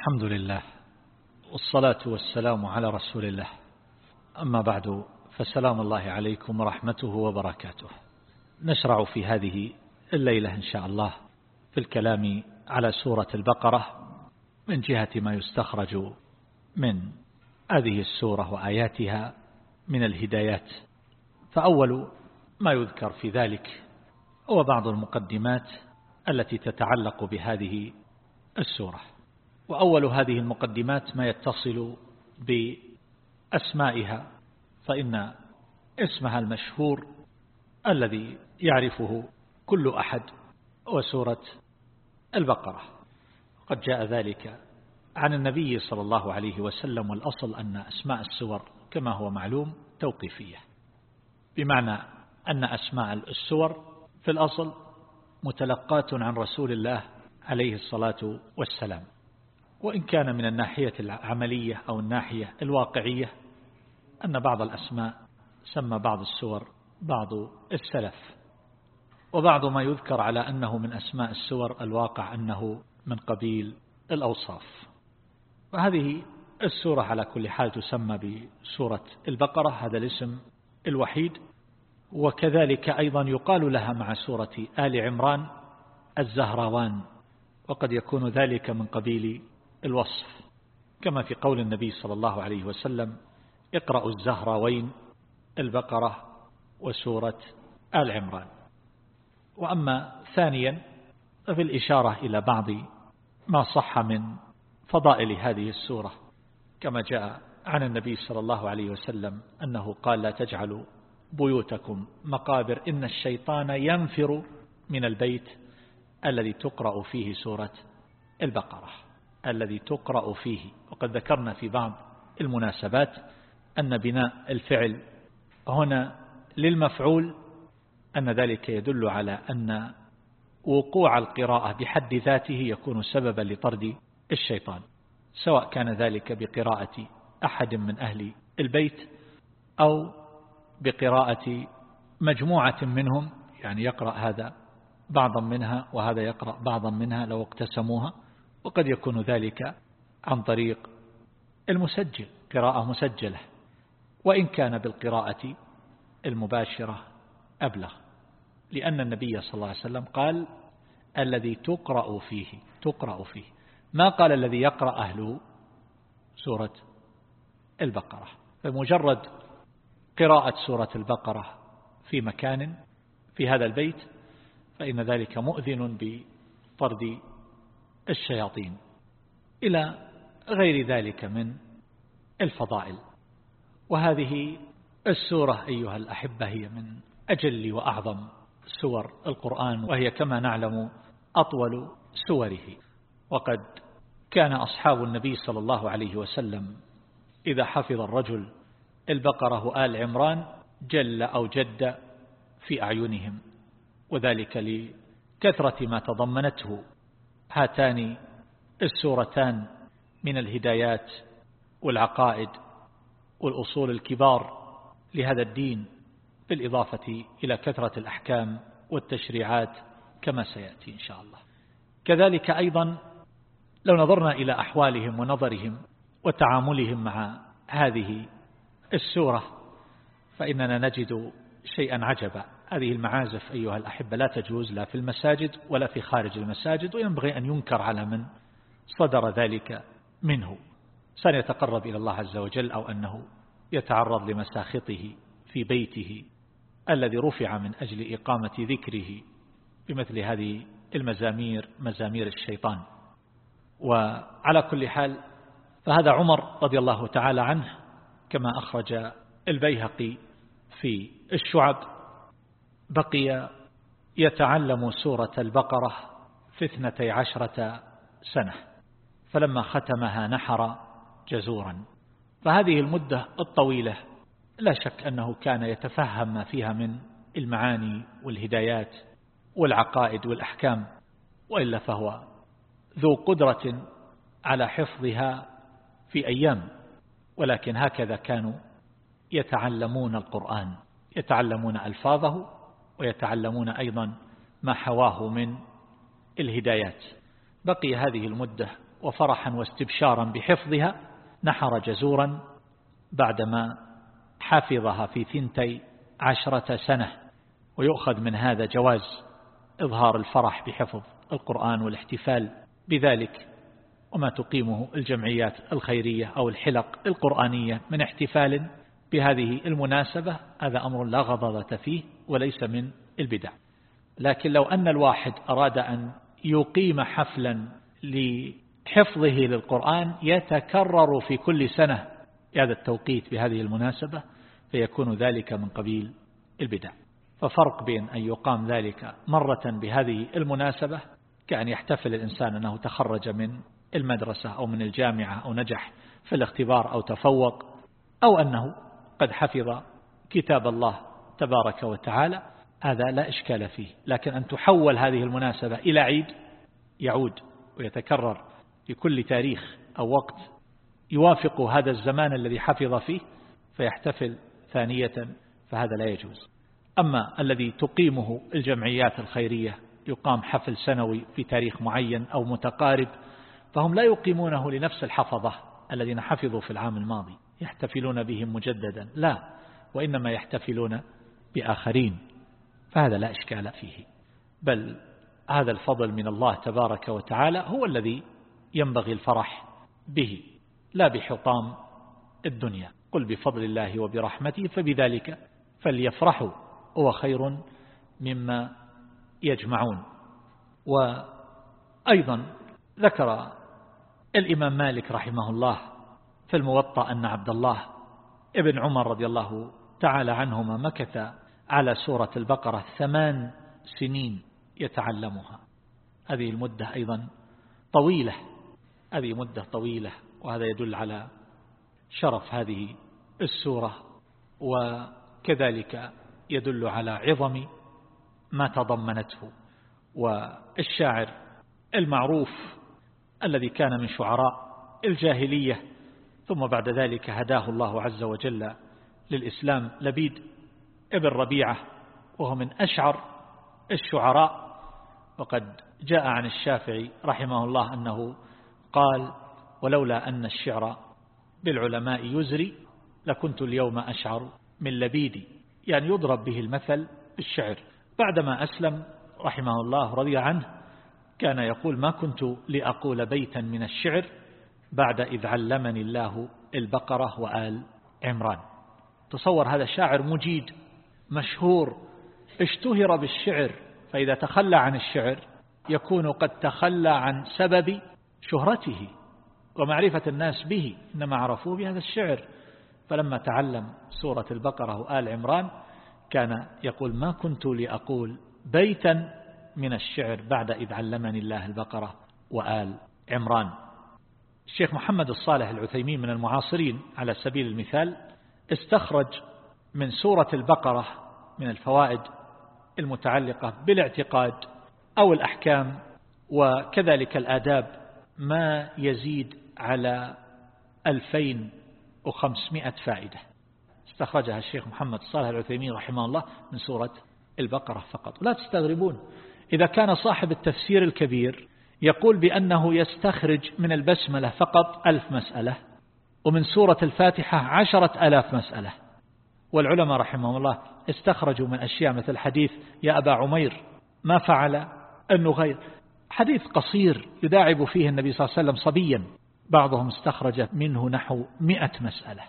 الحمد لله والصلاة والسلام على رسول الله. أما بعد فسلام الله عليكم ورحمته وبركاته. نشرع في هذه الليلة إن شاء الله في الكلام على سورة البقرة من جهة ما يستخرج من هذه السورة وآياتها من الهدايات. فأول ما يذكر في ذلك هو بعض المقدمات التي تتعلق بهذه السورة. وأول هذه المقدمات ما يتصل بأسمائها فإن اسمها المشهور الذي يعرفه كل أحد وسورة البقرة. قد جاء ذلك عن النبي صلى الله عليه وسلم والأصل أن أسماء السور كما هو معلوم توقيفية. بمعنى أن أسماء السور في الأصل متلقاة عن رسول الله عليه الصلاة والسلام. وإن كان من الناحية العملية أو الناحية الواقعية أن بعض الأسماء سمى بعض السور بعض السلف. وبعض ما يذكر على أنه من أسماء السور الواقع أنه من قبيل الأوصاف. وهذه السورة على كل حال تسمى بسورة البقرة هذا الاسم الوحيد. وكذلك أيضا يقال لها مع سورة آل عمران الزهراوان وقد يكون ذلك من قبيل الوصف. كما في قول النبي صلى الله عليه وسلم اقرأوا الزهراوين البقرة وسورة آل عمران. وأما ثانيا ففي الإشارة إلى بعض ما صح من فضائل هذه السورة كما جاء عن النبي صلى الله عليه وسلم أنه قال لا تجعلوا بيوتكم مقابر إن الشيطان ينفر من البيت الذي تقرأ فيه سورة البقرة. الذي تقرأ فيه. وقد ذكرنا في بعض المناسبات أن بناء الفعل هنا للمفعول أن ذلك يدل على أن وقوع القراءة بحد ذاته يكون سببا لطرد الشيطان سواء كان ذلك بقراءة أحد من أهل البيت أو بقراءة مجموعة منهم يعني يقرأ هذا بعضا منها وهذا يقرأ بعضا منها لو اقتسموها. وقد يكون ذلك عن طريق المسجل قراءة مسجلة وإن كان بالقراءة المباشرة أبلغ لأن النبي صلى الله عليه وسلم قال الذي تقرأ فيه تقرأ فيه. ما قال الذي يقرأ أهله سورة البقرة؟ فمجرد قراءة سورة البقرة في مكان في هذا البيت فإن ذلك مؤذن بطرد الشياطين إلى غير ذلك من الفضائل. وهذه السورة أيها الأحبة هي من أجل وأعظم سور القرآن وهي كما نعلم أطول سوره. وقد كان أصحاب النبي صلى الله عليه وسلم إذا حفظ الرجل البقرة وآل عمران جل أو جد في أعينهم وذلك لكثرة ما تضمنته. هاتان السورتان من الهدايات والعقائد والأصول الكبار لهذا الدين بالإضافة إلى كثرة الأحكام والتشريعات كما سيأتي إن شاء الله. كذلك أيضا لو نظرنا إلى أحوالهم ونظرهم وتعاملهم مع هذه السورة فإننا نجد شيئا عجبا. هذه المعازف أيها الأحبة لا تجوز لا في المساجد ولا في خارج المساجد وينبغي أن ينكر على من صدر ذلك منه. سن يتقرب إلى الله عز وجل أو أنه يتعرض لمساخطه في بيته الذي رفع من أجل إقامة ذكره بمثل هذه المزامير مزامير الشيطان. وعلى كل حال فهذا عمر رضي الله تعالى عنه كما أخرج البيهقي في الشعب. بقي يتعلم سورة البقرة في اثنتي عشرة سنة فلما ختمها نحر جزورا. فهذه المدة الطويلة لا شك أنه كان يتفهم ما فيها من المعاني والهدايات والعقائد والأحكام وإلا فهو ذو قدرة على حفظها في أيام. ولكن هكذا كانوا يتعلمون القرآن يتعلمون ألفاظه ويتعلمون أيضا ما حواه من الهدايات. بقي هذه المدة وفرحا واستبشارا بحفظها. نحر جزورا بعدما حفظها في ثنتي عشرة سنة ويؤخذ من هذا جواز إظهار الفرح بحفظ القرآن والاحتفال بذلك. وما تقيمه الجمعيات الخيرية أو الحلق القرآنية من احتفال بهذه المناسبة هذا أمر لا غضاضة فيه. وليس من البدع. لكن لو أن الواحد أراد أن يقيم حفلا لحفظه للقرآن يتكرر في كل سنة هذا التوقيت بهذه المناسبة فيكون ذلك من قبيل البدع. ففرق بين أن يقام ذلك مرة بهذه المناسبة كأن يحتفل الإنسان أنه تخرج من المدرسة أو من الجامعة أو نجح في الاختبار أو تفوق أو أنه قد حفظ كتاب الله تبارك وتعالى هذا لا إشكال فيه. لكن أن تحول هذه المناسبة إلى عيد يعود ويتكرر في كل تاريخ أو وقت يوافق هذا الزمان الذي حفظ فيه فيحتفل ثانية فهذا لا يجوز. أما الذي تقيمه الجمعيات الخيرية يقام حفل سنوي في تاريخ معين أو متقارب فهم لا يقيمونه لنفس الحفظة الذين حفظوا في العام الماضي يحتفلون بهم مجددا. لا وإنما يحتفلون بآخرين فهذا لا إشكال فيه. بل هذا الفضل من الله تبارك وتعالى هو الذي ينبغي الفرح به لا بحطام الدنيا. قل بفضل الله وبرحمته فبذلك فليفرحوا هو خير مما يجمعون. وأيضا ذكر الإمام مالك رحمه الله في الموطأ أن عبد الله ابن عمر رضي الله تعالى عنهما مكث على سورة البقرة ثمان سنين يتعلمها. هذه المدة أيضا طويلة. هذه مدة طويلة وهذا يدل على شرف هذه السورة وكذلك يدل على عظم ما تضمنته. والشاعر المعروف الذي كان من شعراء الجاهلية ثم بعد ذلك هداه الله عز وجل للإسلام لبيد ابن ربيعة وهو من أشعر الشعراء. وقد جاء عن الشافعي رحمه الله أنه قال ولولا أن الشعر بالعلماء يزري لكنت اليوم أشعر من لبيدي يعني يضرب به المثل بالشعر. بعدما أسلم رحمه الله رضي عنه كان يقول ما كنت لأقول بيتا من الشعر بعد إذ علمني الله البقرة وآل عمران. تصور هذا الشاعر مجيد مشهور اشتهر بالشعر فإذا تخلى عن الشعر يكون قد تخلى عن سبب شهرته ومعرفة الناس به إنما عرفوه بهذا الشعر. فلما تعلم سورة البقرة وآل عمران كان يقول ما كنت لأقول بيتا من الشعر بعد إذ علمني الله البقرة وآل عمران. الشيخ محمد الصالح العثيمين من المعاصرين على سبيل المثال استخرج من سورة البقرة من الفوائد المتعلقة بالاعتقاد أو الأحكام وكذلك الآداب ما يزيد على 2500 فائدة. استخرجها الشيخ محمد صالح العثيمين رحمه الله من سورة البقرة فقط. لا تستغربون إذا كان صاحب التفسير الكبير يقول بأنه يستخرج من البسملة فقط ألف مسألة ومن سورة الفاتحة عشرة ألاف مسألة. والعلماء رحمهم الله استخرجوا من أشياء مثل حديث يا أبا عمير ما فعل النغير. حديث قصير يداعب فيه النبي صلى الله عليه وسلم صبيا. بعضهم استخرج منه نحو مئة مسألة.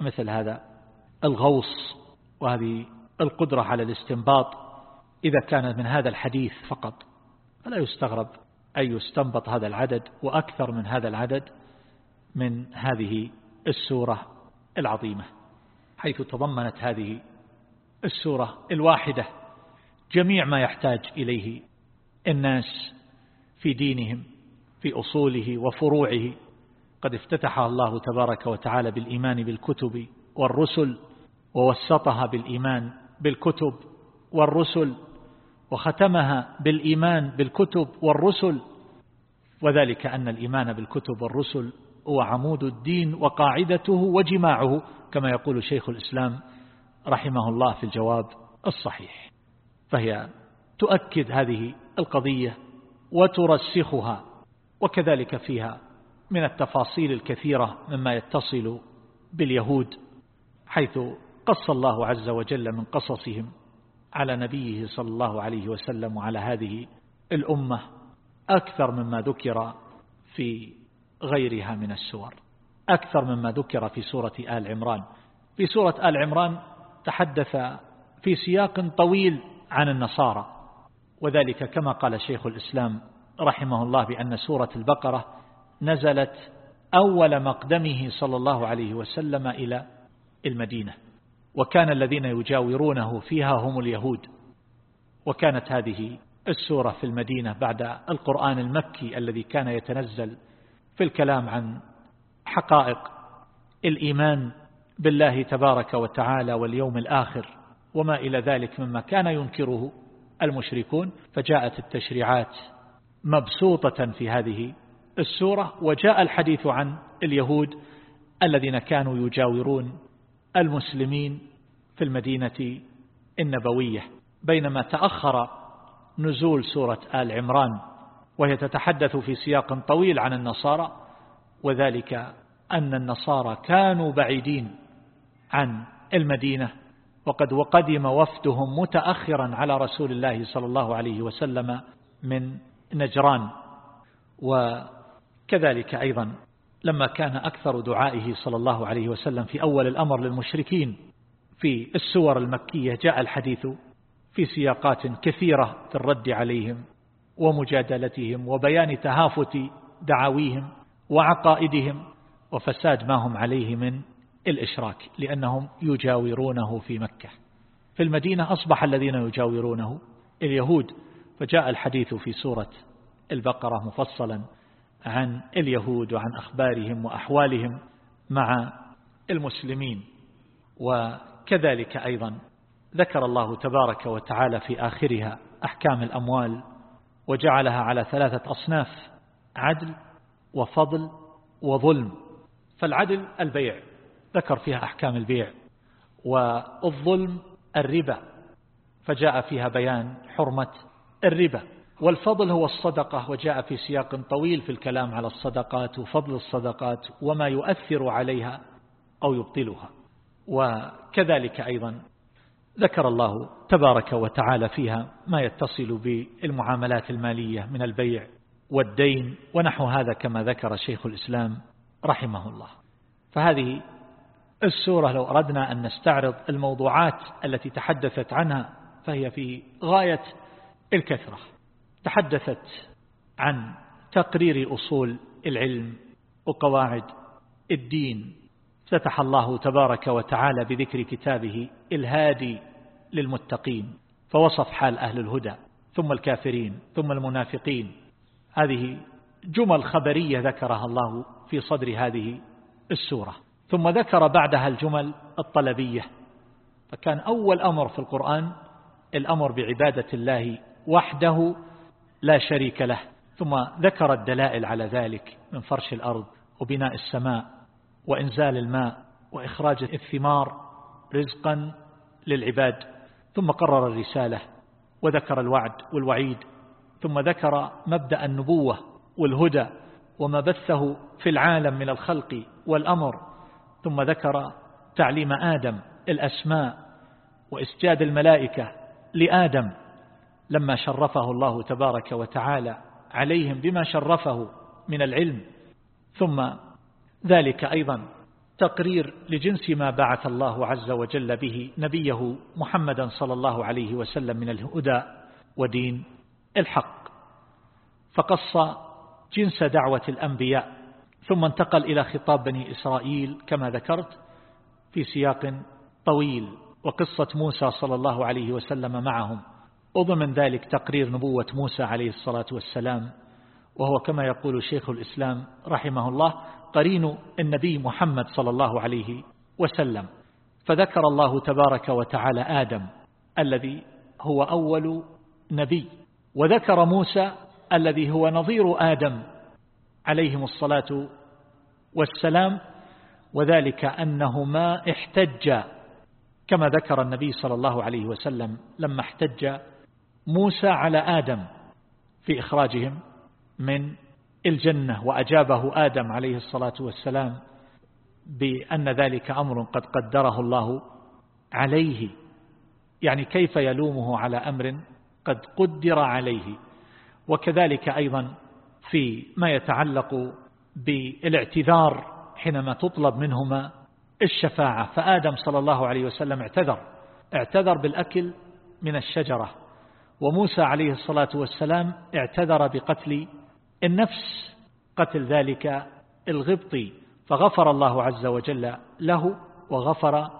مثل هذا الغوص وهذه القدرة على الاستنباط. إذا كان من هذا الحديث فقط فلا يستغرب أن يستنبط هذا العدد وأكثر من هذا العدد من هذه السورة العظيمة حيث تضمنت هذه السورة الواحدة جميع ما يحتاج إليه الناس في دينهم في أصوله وفروعه. قد افتتحها الله تبارك وتعالى بالإيمان بالكتب والرسل ووسطها بالإيمان بالكتب والرسل وختمها بالإيمان بالكتب والرسل. وذلك أن الإيمان بالكتب والرسل هو عمود الدين وقاعدته وجماعه كما يقول شيخ الإسلام رحمه الله في الجواب الصحيح. فهي تؤكد هذه القضية وترسخها وكذلك فيها من التفاصيل الكثيرة مما يتصل باليهود حيث قص الله عز وجل من قصصهم على نبيه صلى الله عليه وسلم وعلى هذه الأمة أكثر مما ذكر في غيرها من السور. أكثر مما ذكر في سورة آل عمران. في سورة آل عمران تحدث في سياق طويل عن النصارى. وذلك كما قال شيخ الإسلام رحمه الله بأن سورة البقرة نزلت أول مقدمه صلى الله عليه وسلم إلى المدينة. وكان الذين يجاورونه فيها هم اليهود. وكانت هذه السورة في المدينة بعد القرآن المكي الذي كان يتنزل في الكلام عن حقائق الإيمان بالله تبارك وتعالى واليوم الآخر وما إلى ذلك مما كان ينكره المشركون فجاءت التشريعات مبسوطة في هذه السورة وجاء الحديث عن اليهود الذين كانوا يجاورون المسلمين في المدينة النبوية. بينما تأخر نزول سورة آل عمران وهي تتحدث في سياق طويل عن النصارى وذلك أن النصارى كانوا بعيدين عن المدينة وقد وقدم وفدهم متأخرا على رسول الله صلى الله عليه وسلم من نجران. وكذلك أيضا لما كان أكثر دعائه صلى الله عليه وسلم في أول الأمر للمشركين في السور المكية جاء الحديث في سياقات كثيرة في الرد عليهم. ومجادلتهم وبيان تهافت دعاويهم وعقائدهم وفساد ما هم عليه من الإشراك لأنهم يجاورونه في مكة. في المدينة أصبح الذين يجاورونه اليهود. فجاء الحديث في سورة البقرة مفصلا عن اليهود وعن أخبارهم وأحوالهم مع المسلمين. وكذلك أيضا ذكر الله تبارك وتعالى في آخرها أحكام الأموال وجعلها على ثلاثة أصناف عدل وفضل وظلم. فالعدل البيع ذكر فيها أحكام البيع. والظلم الربا فجاء فيها بيان حرمة الربا. والفضل هو الصدقة وجاء في سياق طويل في الكلام على الصدقات وفضل الصدقات وما يؤثر عليها أو يبطلها. وكذلك أيضا ذكر الله تبارك وتعالى فيها ما يتصل بالمعاملات المالية من البيع والدين ونحو هذا كما ذكر شيخ الإسلام رحمه الله. فهذه السورة لو أردنا أن نستعرض الموضوعات التي تحدثت عنها فهي في غاية الكثرة. تحدثت عن تقرير أصول العلم وقواعد الدين فتح الله تبارك وتعالى بذكر كتابه الهادي للمتقين فوصف حال أهل الهدى ثم الكافرين ثم المنافقين. هذه جمل خبرية ذكرها الله في صدر هذه السورة. ثم ذكر بعدها الجمل الطلبية. فكان أول أمر في القرآن الأمر بعبادة الله وحده لا شريك له ثم ذكر الدلائل على ذلك من فرش الأرض وبناء السماء وإنزال الماء وإخراج الثمار رزقا للعباد. ثم قرر الرسالة وذكر الوعد والوعيد. ثم ذكر مبدأ النبوة والهدى وما بثه في العالم من الخلق والأمر. ثم ذكر تعليم آدم الأسماء وإسجاد الملائكة لآدم لما شرفه الله تبارك وتعالى عليهم بما شرفه من العلم. ثم ذلك أيضا تقرير لجنس ما بعث الله عز وجل به نبيه محمدا صلى الله عليه وسلم من الهدى ودين الحق. فقص جنس دعوة الأنبياء ثم انتقل إلى خطاب بني إسرائيل كما ذكرت في سياق طويل وقصة موسى صلى الله عليه وسلم معهم. وضمن ذلك تقرير نبوة موسى عليه الصلاة والسلام وهو كما يقول شيخ الإسلام رحمه الله قرين النبي محمد صلى الله عليه وسلم. فذكر الله تبارك وتعالى آدم الذي هو أول نبي وذكر موسى الذي هو نظير آدم عليهم الصلاة والسلام وذلك أنه ما احتج كما ذكر النبي صلى الله عليه وسلم لما احتج موسى على آدم في إخراجهم من الجنة وأجابه آدم عليه الصلاة والسلام بأن ذلك أمر قد قدره الله عليه. يعني كيف يلومه على أمر قد قدر عليه. وكذلك أيضا في ما يتعلق بالاعتذار حينما تطلب منهما الشفاعة. فآدم صلى الله عليه وسلم اعتذر اعتذر بالأكل من الشجرة. وموسى عليه الصلاة والسلام اعتذر بقتل النفس قتل ذلك الغبطي فغفر الله عز وجل له وغفر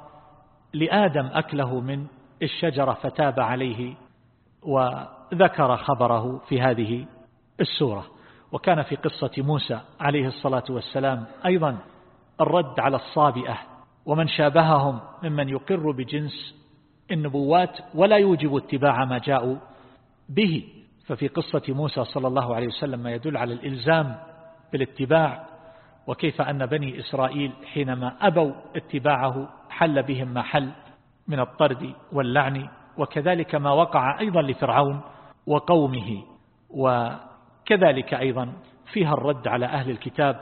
لآدم أكله من الشجرة فتاب عليه وذكر خبره في هذه السورة. وكان في قصة موسى عليه الصلاة والسلام أيضا الرد على الصابئة ومن شابههم ممن يقر بجنس النبوات ولا يوجب اتباع ما جاءوا به. ففي قصة موسى صلى الله عليه وسلم ما يدل على الإلزام بالاتباع وكيف أن بني إسرائيل حينما أبوا اتباعه حل بهم ما حل من الطرد واللعن وكذلك ما وقع أيضا لفرعون وقومه وكذلك أيضا فيها الرد على أهل الكتاب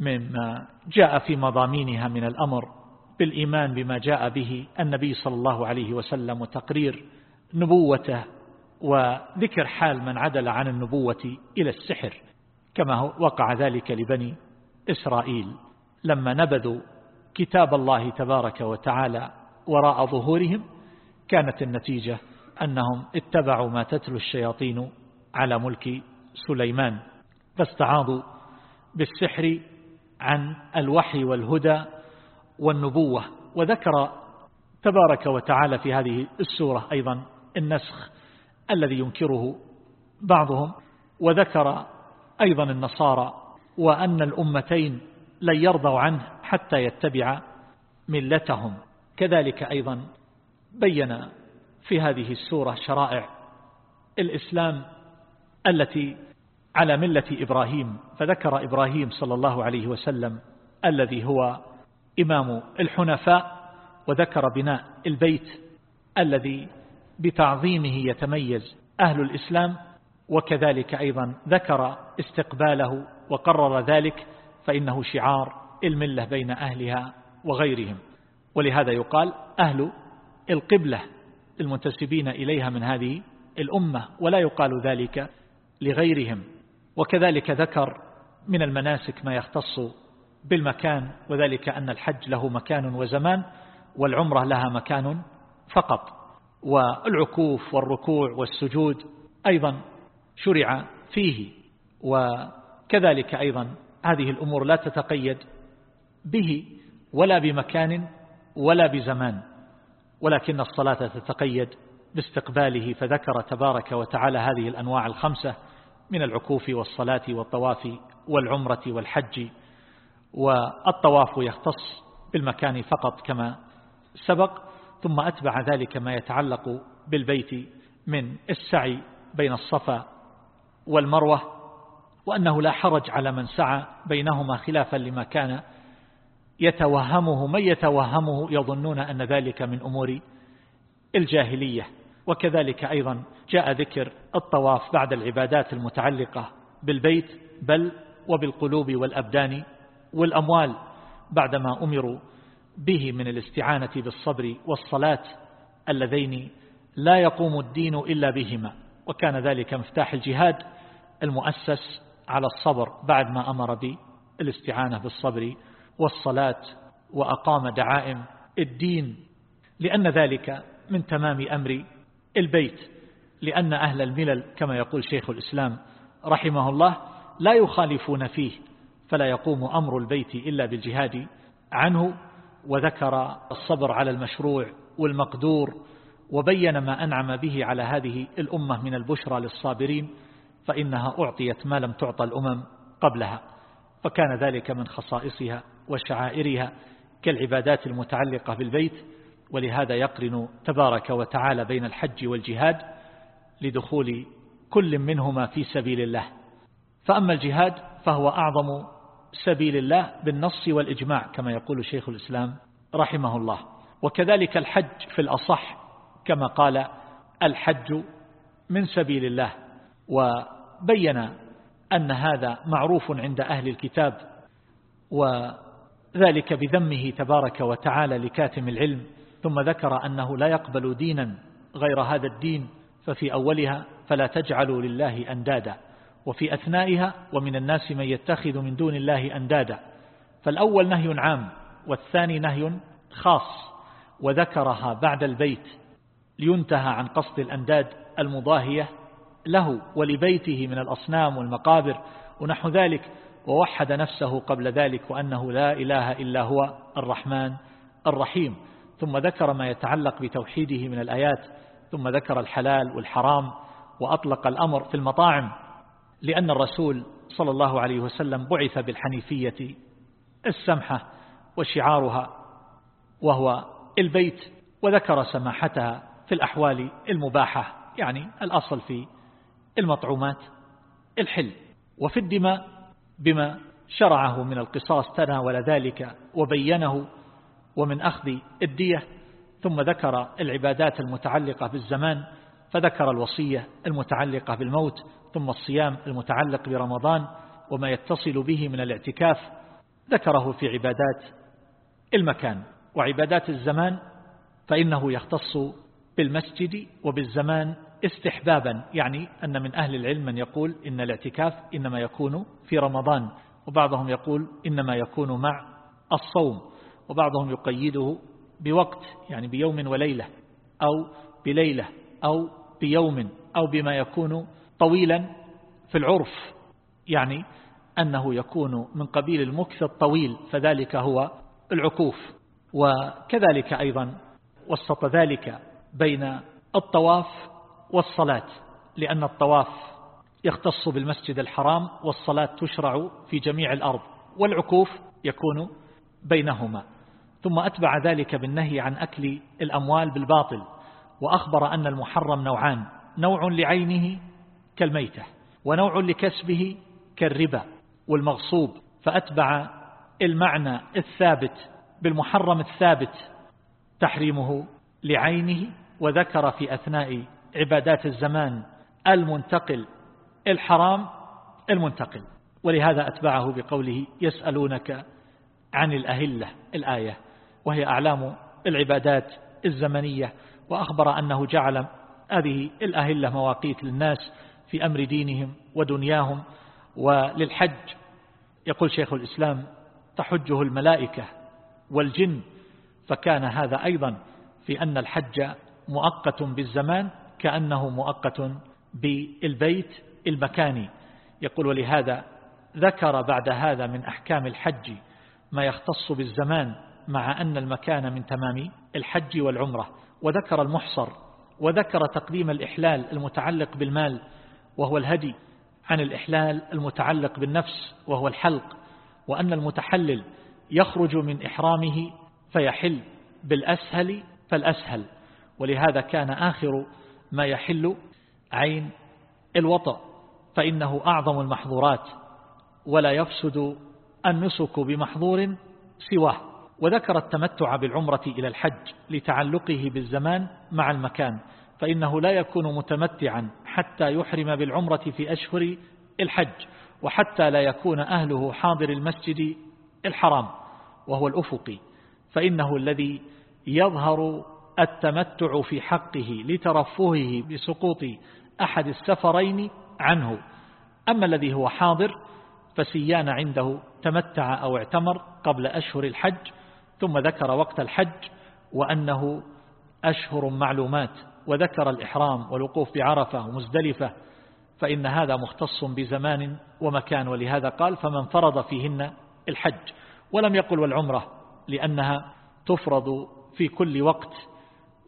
مما جاء في مضامينها من الأمر بالإيمان بما جاء به النبي صلى الله عليه وسلم وتقرير نبوته وذكر حال من عدل عن النبوة إلى السحر كما وقع ذلك لبني إسرائيل. لما نبذوا كتاب الله تبارك وتعالى وراء ظهورهم كانت النتيجة أنهم اتبعوا ما تتلو الشياطين على ملك سليمان فاستعاضوا بالسحر عن الوحي والهدى والنبوة. وذكر تبارك وتعالى في هذه السورة أيضا النسخ الذي ينكره بعضهم وذكر أيضا النصارى وأن الأمتين لن يرضوا عنه حتى يتبع ملتهم. كذلك أيضا بين في هذه السورة شرائع الإسلام التي على ملة إبراهيم فذكر إبراهيم صلى الله عليه وسلم الذي هو إمام الحنفاء وذكر بناء البيت الذي بتعظيمه يتميز أهل الإسلام وكذلك أيضا ذكر استقباله وقرر ذلك فإنه شعار الملة بين أهلها وغيرهم. ولهذا يقال أهل القبلة المنتسبين إليها من هذه الأمة ولا يقال ذلك لغيرهم. وكذلك ذكر من المناسك ما يختص بالمكان وذلك أن الحج له مكان وزمان والعمرة لها مكان فقط. والعكوف والركوع والسجود أيضا شرع فيه وكذلك أيضا هذه الأمور لا تتقيد به ولا بمكان ولا بزمان ولكن الصلاة تتقيد باستقباله فذكر تبارك وتعالى هذه الأنواع الخمسة من العكوف والصلاة والطواف والعمرة والحج والطواف يختص بالمكان فقط كما سبق. ثم أتبع ذلك ما يتعلق بالبيت من السعي بين الصفا والمروة وأنه لا حرج على من سعى بينهما خلافا لما كان يتوهمه من يتوهمه يظنون أن ذلك من أمور الجاهلية. وكذلك أيضا جاء ذكر الطواف بعد العبادات المتعلقة بالبيت بل وبالقلوب والأبدان والأموال بعدما أمروا به من الاستعانة بالصبر والصلاة اللذين لا يقوم الدين إلا بهما. وكان ذلك مفتاح الجهاد المؤسس على الصبر بعد ما أمر بالاستعانة بالصبر والصلاة وأقام دعائم الدين. لأن ذلك من تمام أمر البيت. لأن أهل الملل كما يقول شيخ الإسلام رحمه الله لا يخالفون فيه فلا يقوم أمر البيت إلا بالجهاد عنه. وذكر الصبر على المشروع والمقدور وبين ما أنعم به على هذه الأمة من البشرى للصابرين فإنها أعطيت ما لم تعطى الأمم قبلها فكان ذلك من خصائصها وشعائرها كالعبادات المتعلقة بالبيت ولهذا يقرن تبارك وتعالى بين الحج والجهاد لدخول كل منهما في سبيل الله. فأما الجهاد فهو أعظم سبيل الله بالنص والإجماع كما يقول شيخ الإسلام رحمه الله. وكذلك الحج في الأصح كما قال الحج من سبيل الله. وبين أن هذا معروف عند أهل الكتاب وذلك بذمه تبارك وتعالى لكاتم العلم. ثم ذكر أنه لا يقبل دينا غير هذا الدين ففي أولها فلا تجعلوا لله أندادا. وفي أثنائها ومن الناس من يتخذ من دون الله أندادا. فالأول نهي عام والثاني نهي خاص وذكرها بعد البيت لينتهى عن قصد الأنداد المضاهية له ولبيته من الأصنام والمقابر ونحو ذلك ووحد نفسه قبل ذلك وأنه لا إله إلا هو الرحمن الرحيم. ثم ذكر ما يتعلق بتوحيده من الآيات ثم ذكر الحلال والحرام وأطلق الأمر في المطاعم. لأن الرسول صلى الله عليه وسلم بعث بالحنيفية السمحة وشعارها وهو البيت وذكر سماحتها في الأحوال المباحة يعني الأصل في المطعومات الحل. وفي الدماء بما شرعه من القصاص تناول ذلك وبينه ومن أخذ الدية ثم ذكر العبادات المتعلقة بالزمان فذكر الوصية المتعلقة بالموت ثم الصيام المتعلق برمضان وما يتصل به من الاعتكاف ذكره في عبادات المكان وعبادات الزمان فإنه يختص بالمسجد وبالزمان استحبابا يعني أن من أهل العلم من يقول إن الاعتكاف إنما يكون في رمضان وبعضهم يقول إنما يكون مع الصوم وبعضهم يقيده بوقت يعني بيوم وليلة أو بليلة أو بيوم أو بما يكون طويلا في العرف يعني أنه يكون من قبيل المكث الطويل فذلك هو العكوف. وكذلك أيضا وسط ذلك بين الطواف والصلاة لأن الطواف يختص بالمسجد الحرام والصلاة تشرع في جميع الأرض والعكوف يكون بينهما. ثم أتبع ذلك بالنهي عن أكل الأموال بالباطل وأخبر أن المحرم نوعان نوع لعينه كالميتة ونوع لكسبه كالربا والمغصوب فأتبع المعنى الثابت بالمحرم الثابت تحريمه لعينه وذكر في أثناء عبادات الزمان المنتقل الحرام المنتقل. ولهذا أتبعه بقوله يسألونك عن الأهلة الآية وهي أعلام العبادات الزمنية وأخبر أنه جعل هذه الأهلة مواقيت للناس في أمر دينهم ودنياهم وللحج. يقول شيخ الإسلام تحجه الملائكة والجن. فكان هذا أيضا في أن الحج مؤقت بالزمان كأنه مؤقت بالبيت المكاني. يقول ولهذا ذكر بعد هذا من أحكام الحج ما يختص بالزمان مع أن المكان من تمام الحج والعمرة. وذكر المحصر وذكر تقديم الإحلال المتعلق بالمال وهو الهدي عن الإحلال المتعلق بالنفس وهو الحلق وأن المتحلل يخرج من إحرامه فيحل بالأسهل فالأسهل. ولهذا كان آخر ما يحل عين الوطأ فإنه أعظم المحظورات ولا يفسد النسك بمحظور سواه. وذكر التمتع بالعمرة إلى الحج لتعلقه بالزمان مع المكان فإنه لا يكون متمتعا حتى يحرم بالعمرة في أشهر الحج وحتى لا يكون أهله حاضر المسجد الحرام وهو الأفقي فإنه الذي يظهر التمتع في حقه لترفهه بسقوط أحد السفرين عنه. أما الذي هو حاضر فسيان عنده تمتع أو اعتمر قبل أشهر الحج ثم ذكر وقت الحج وأنه أشهر معلومات. وذكر الإحرام والوقوف بعرفة ومزدلفة فإن هذا مختص بزمان ومكان ولهذا قال فمن فرض فيهن الحج ولم يقل والعمرة لأنها تفرض في كل وقت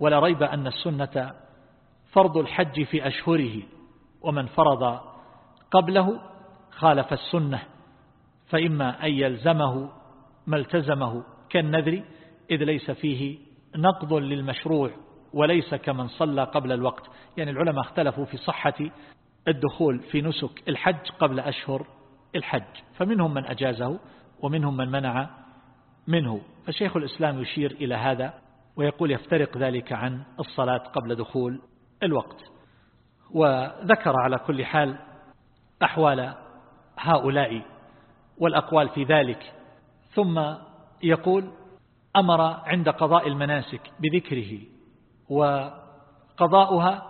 ولا ريب أن السنة فرض الحج في أشهره ومن فرض قبله خالف السنة فإما أن يلزمه ما التزمه كالنذر إذ ليس فيه نقض للمشروع وليس كمن صلى قبل الوقت. يعني العلماء اختلفوا في صحة الدخول في نسك الحج قبل أشهر الحج فمنهم من أجازه ومنهم من منع منه. فشيخ الإسلام يشير إلى هذا ويقول يفترق ذلك عن الصلاة قبل دخول الوقت. وذكر على كل حال أحوال هؤلاء والأقوال في ذلك. ثم يقول أمر عند قضاء المناسك بذكره. وقضاؤها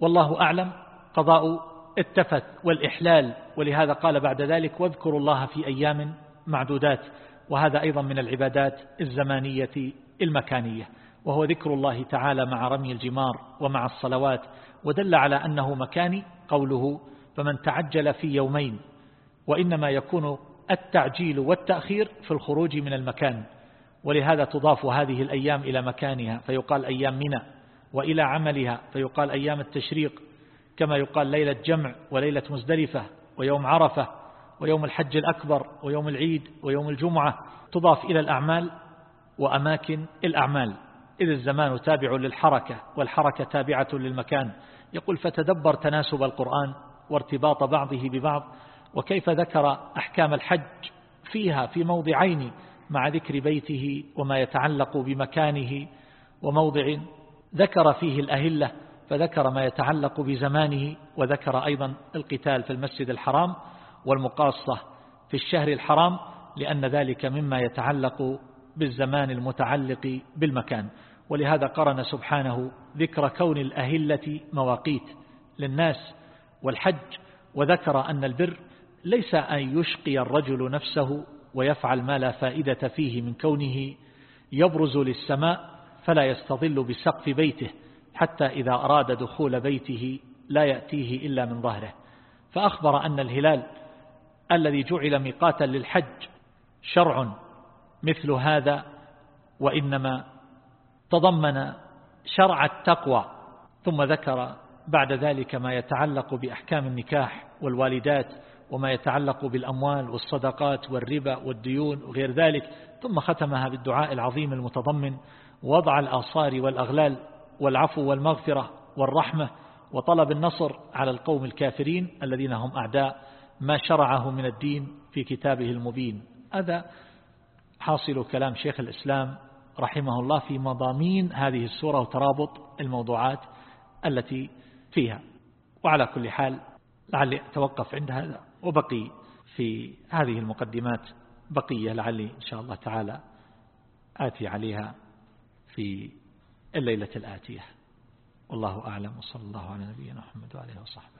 والله أعلم قضاء التفت والإحلال. ولهذا قال بعد ذلك واذكروا الله في أيام معدودات. وهذا أيضا من العبادات الزمانية المكانية. وهو ذكر الله تعالى مع رمي الجمار ومع الصلوات ودل على أنه مكاني قوله فمن تعجل في يومين. وإنما يكون التعجيل والتأخير في الخروج من المكان. ولهذا تضاف هذه الأيام إلى مكانها فيقال أيام منى وإلى عملها فيقال أيام التشريق كما يقال ليلة جمع وليلة مزدلفة ويوم عرفة ويوم الحج الأكبر ويوم العيد ويوم الجمعة. تضاف إلى الأعمال وأماكن الأعمال. إذ الزمان تابع للحركة والحركة تابعة للمكان. يقول فتدبر تناسب القرآن وارتباط بعضه ببعض وكيف ذكر أحكام الحج فيها في موضعين مع ذكر بيته وما يتعلق بمكانه وموضع ذكر فيه الأهلة فذكر ما يتعلق بزمانه وذكر أيضا القتال في المسجد الحرام والمقاصة في الشهر الحرام لأن ذلك مما يتعلق بالزمان المتعلق بالمكان. ولهذا قرن سبحانه ذكر كون الأهلة مواقيت للناس والحج وذكر أن البر ليس أن يشقي الرجل نفسه ويفعل ما لا فائدة فيه من كونه يبرز للسماء فلا يستظل بسقف بيته حتى إذا أراد دخول بيته لا يأتيه إلا من ظهره. فأخبر أن الهلال الذي جعل ميقاتا للحج شرع مثل هذا وإنما تضمن شرع التقوى. ثم ذكر بعد ذلك ما يتعلق بأحكام النكاح والوالدات وما يتعلق بالأموال والصدقات والربا والديون وغير ذلك ثم ختمها بالدعاء العظيم المتضمن وضع الآصار والأغلال والعفو والمغفرة والرحمة وطلب النصر على القوم الكافرين الذين هم أعداء ما شرعه من الدين في كتابه المبين. هذا حاصل كلام شيخ الإسلام رحمه الله في مضامين هذه السورة وترابط الموضوعات التي فيها. وعلى كل حال لعلي أتوقف عند هذا. وبقي في هذه المقدمات بقية لعلي إن شاء الله تعالى آتي عليها في الليلة الآتية. والله أعلم وصلى الله على نبينا محمد وعليه وصحبه.